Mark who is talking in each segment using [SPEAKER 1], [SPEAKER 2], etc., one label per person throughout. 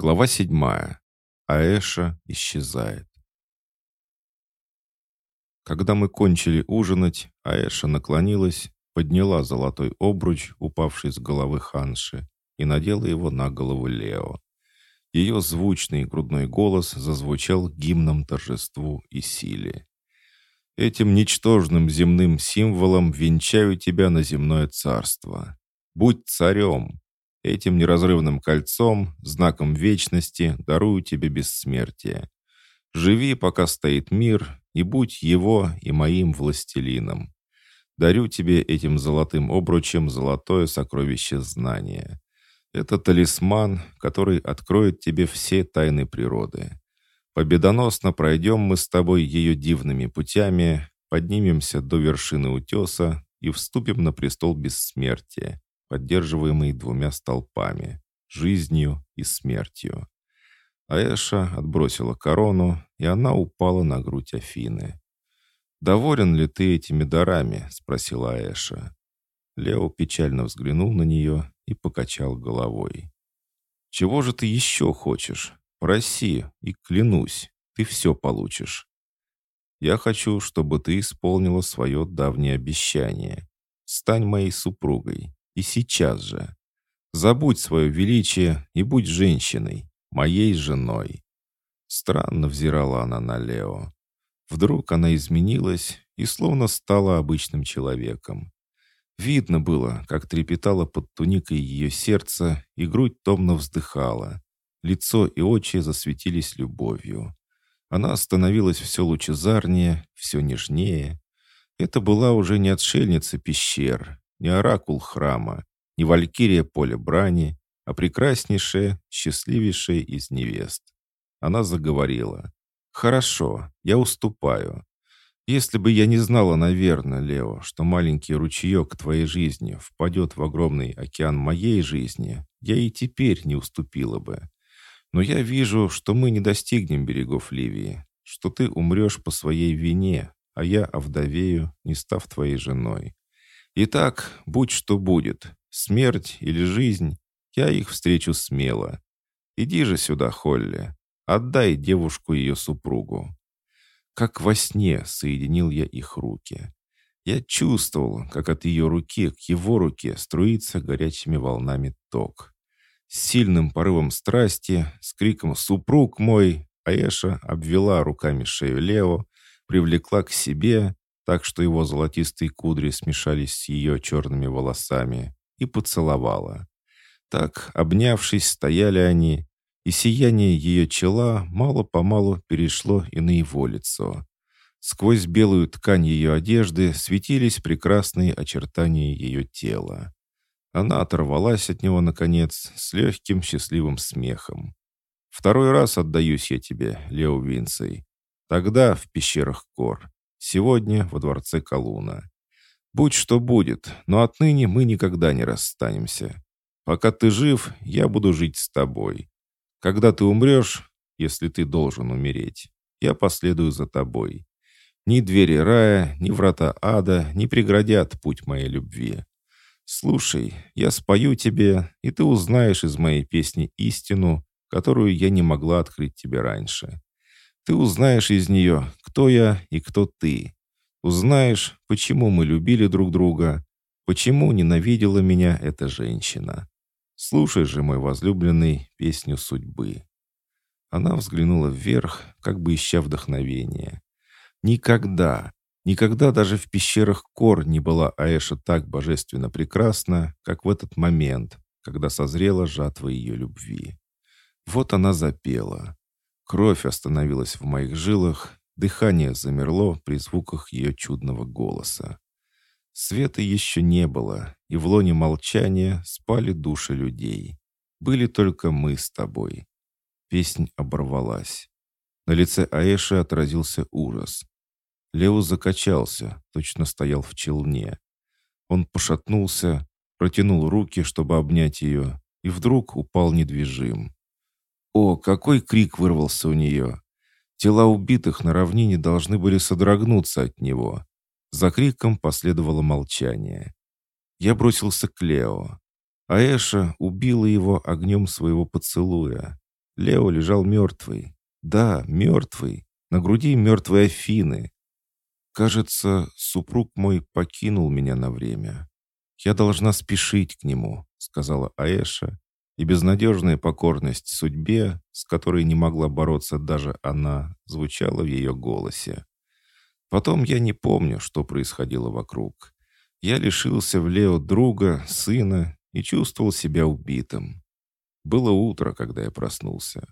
[SPEAKER 1] Глава седьмая. Аэша исчезает. Когда мы кончили ужинать, Аэша наклонилась, подняла золотой обруч, упавший с головы Ханши, и надела его на голову Лео. Ее звучный грудной голос зазвучал гимном торжеству и силе. «Этим ничтожным земным символом венчаю тебя на земное царство. Будь царем. Этим неразрывным кольцом, знаком вечности, дарую тебе бессмертие. Живи, пока стоит мир, и будь его и моим властелином. Дарю тебе этим золотым обручем золотое сокровище знания. Это талисман, который откроет тебе все тайны природы. Победоносно пройдем мы с тобой ее дивными путями, поднимемся до вершины утеса и вступим на престол бессмертия, поддерживаемый двумя столпами — жизнью и смертью. Аэша отбросила корону, и она упала на грудь Афины. «Доволен ли ты этими дарами?» — спросила Аэша. Лео печально взглянул на нее и покачал головой. «Чего же ты еще хочешь? Проси, и клянусь, ты все получишь. Я хочу, чтобы ты исполнила свое давнее обещание. Стань моей супругой. И сейчас же. Забудь свое величие и будь женщиной, моей женой». Странно взирала она на Лео. Вдруг она изменилась и словно стала обычным человеком. Видно было, как трепетало под туникой ее сердце, и грудь томно вздыхала. Лицо и очи засветились любовью. Она становилась все лучезарнее, все нежнее. Это была уже не отшельница пещер, не оракул храма, не валькирия поля брани, а прекраснейшая, счастливейшая из невест. Она заговорила. «Хорошо, я уступаю. Если бы я не знала, наверное, Лео, что маленький ручеек твоей жизни впадет в огромный океан моей жизни, я и теперь не уступила бы. Но я вижу, что мы не достигнем берегов Ливии, что ты умрешь по своей вине, а я овдовею, не став твоей женой. Итак, будь что будет, смерть или жизнь, я их встречу смело. Иди же сюда, Холли, отдай девушку ее супругу. Как во сне соединил я их руки. Я чувствовал, как от ее руки к его руке струится горячими волнами ток. С сильным порывом страсти, с криком «Супруг мой!» Аэша обвела руками шею Лео, привлекла к себе, так что его золотистые кудри смешались с ее черными волосами, и поцеловала. Так, обнявшись, стояли они, и сияние ее чела мало-помалу перешло и на его лицо. Сквозь белую ткань ее одежды светились прекрасные очертания ее тела. Она оторвалась от него, наконец, с легким счастливым смехом. «Второй раз отдаюсь я тебе, Лео Винцей. Тогда в пещерах Кор, сегодня во дворце Калуна. Будь что будет, но отныне мы никогда не расстанемся. Пока ты жив, я буду жить с тобой. Когда ты умрешь, если ты должен умереть, я последую за тобой. Ни двери рая, ни врата ада не преградят путь моей любви. Слушай, я спою тебе, и ты узнаешь из моей песни истину, которую я не могла открыть тебе раньше. Ты узнаешь из нее, кто я и кто ты. Узнаешь, почему мы любили друг друга, почему ненавидела меня эта женщина. Слушай же, мой возлюбленный, песню судьбы». Она взглянула вверх, как бы ища вдохновения. Никогда, никогда даже в пещерах Кор не была Аэша так божественно прекрасна, как в этот момент, когда созрела жатва ее любви. Вот она запела. Кровь остановилась в моих жилах, дыхание замерло при звуках ее чудного голоса. Света еще не было, и в лоне молчания спали души людей. Были только мы с тобой. Песнь оборвалась. На лице Аэши отразился ужас. Лео закачался, точно стоял в челне. Он пошатнулся, протянул руки, чтобы обнять ее, и вдруг упал недвижим. О, какой крик вырвался у нее! Тела убитых на равнине должны были содрогнуться от него. За криком последовало молчание. Я бросился к Лео. Аэша убила его огнем своего поцелуя. Лео лежал мертвый. Да, мертвый. На груди мертвой Афины. Кажется, супруг мой покинул меня на время. Я должна спешить к нему, сказала Аэша, и безнадежная покорность судьбе, с которой не могла бороться даже она, звучала в ее голосе. Потом я не помню, что происходило вокруг. Я лишился в Лео друга, сына и чувствовал себя убитым. Было утро, когда я проснулся.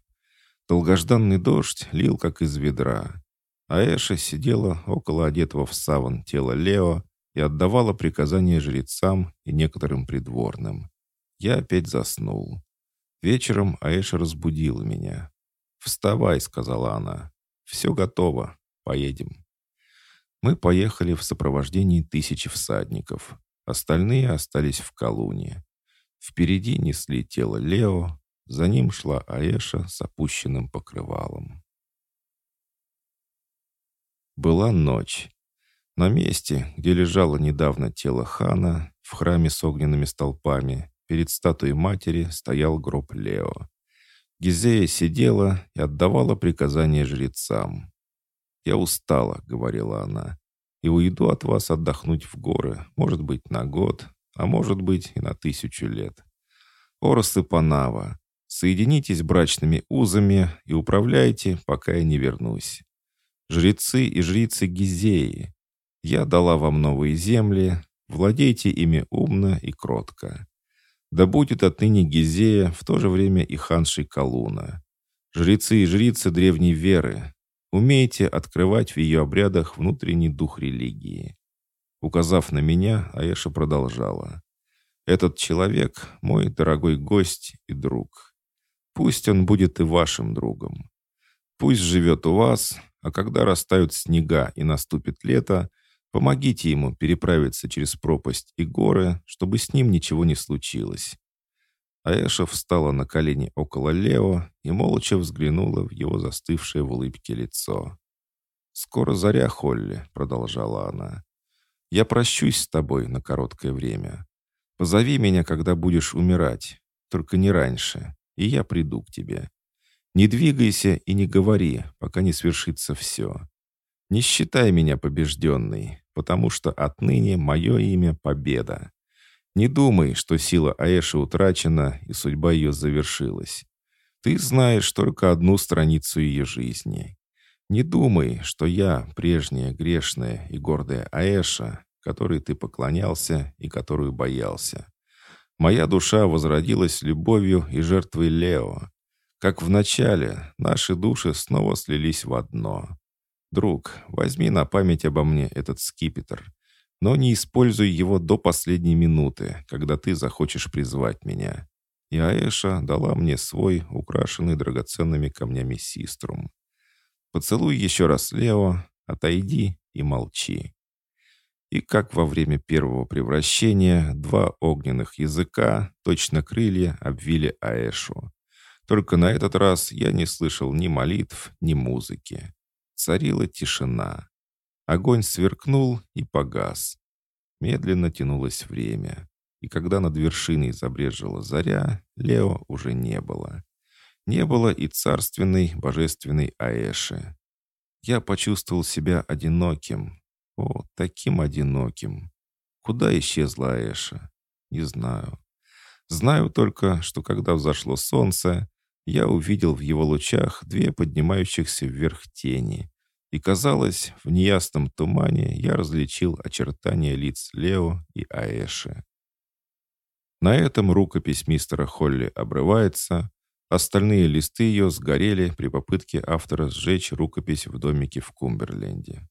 [SPEAKER 1] Долгожданный дождь лил, как из ведра. А Эша сидела около одетого в саван тела Лео и отдавала приказания жрецам и некоторым придворным. Я опять заснул. Вечером Аэша разбудила меня. «Вставай», — сказала она. «Все готово. Поедем». Мы поехали в сопровождении тысячи всадников. Остальные остались в Колуне. Впереди несли тело Лео, за ним шла Аэша с опущенным покрывалом. Была ночь. На месте, где лежало недавно тело хана, в храме с огненными столпами, перед статуей матери стоял гроб Лео. Гизея сидела и отдавала приказания жрецам. «Я устала», — говорила она, — «и уйду от вас отдохнуть в горы, может быть, на год, а может быть и на тысячу лет. Оросы Панава, соединитесь брачными узами и управляйте, пока я не вернусь. Жрецы и жрицы Гизеи, я дала вам новые земли, владейте ими умно и кротко. Да будет отныне Гизея в то же время и ханшей Калуна. Жрецы и жрицы древней веры, умейте открывать в ее обрядах внутренний дух религии. Указав на меня, Аэша продолжала. «Этот человек — мой дорогой гость и друг. Пусть он будет и вашим другом. Пусть живет у вас, а когда растают снега и наступит лето, помогите ему переправиться через пропасть и горы, чтобы с ним ничего не случилось». Аэша встала на колени около Лео и молча взглянула в его застывшее в улыбке лицо. «Скоро заря, Холли», — продолжала она. Я прощусь с тобой на короткое время. Позови меня, когда будешь умирать, только не раньше, и я приду к тебе. Не двигайся и не говори, пока не свершится все. Не считай меня побежденной, потому что отныне мое имя — Победа. Не думай, что сила Аэши утрачена и судьба ее завершилась. Ты знаешь только одну страницу ее жизни. Не думай, что я, прежняя грешная и гордая Аэша, которой ты поклонялся и которую боялся. Моя душа возродилась любовью и жертвой Лео. Как в начале, наши души снова слились в одно. Друг, возьми на память обо мне этот скипетр, но не используй его до последней минуты, когда ты захочешь призвать меня. И Аэша дала мне свой, украшенный драгоценными камнями систрум. Поцелуй еще раз Лео, отойди и молчи. И как во время первого превращения два огненных языка, точно крылья, обвили Аэшу. Только на этот раз я не слышал ни молитв, ни музыки. Царила тишина. Огонь сверкнул и погас. Медленно тянулось время. И когда над вершиной забрежила заря, Лео уже не было. Не было и царственной, божественной Аэши. Я почувствовал себя одиноким. О, таким одиноким. Куда исчезла Аэша? Не знаю. Знаю только, что когда взошло солнце, я увидел в его лучах две поднимающихся вверх тени. И казалось, в неясном тумане я различил очертания лиц Лео и Аэши. На этом рукопись мистера Холли обрывается, Остальные листы ее сгорели при попытке автора сжечь рукопись в домике в Кумберленде.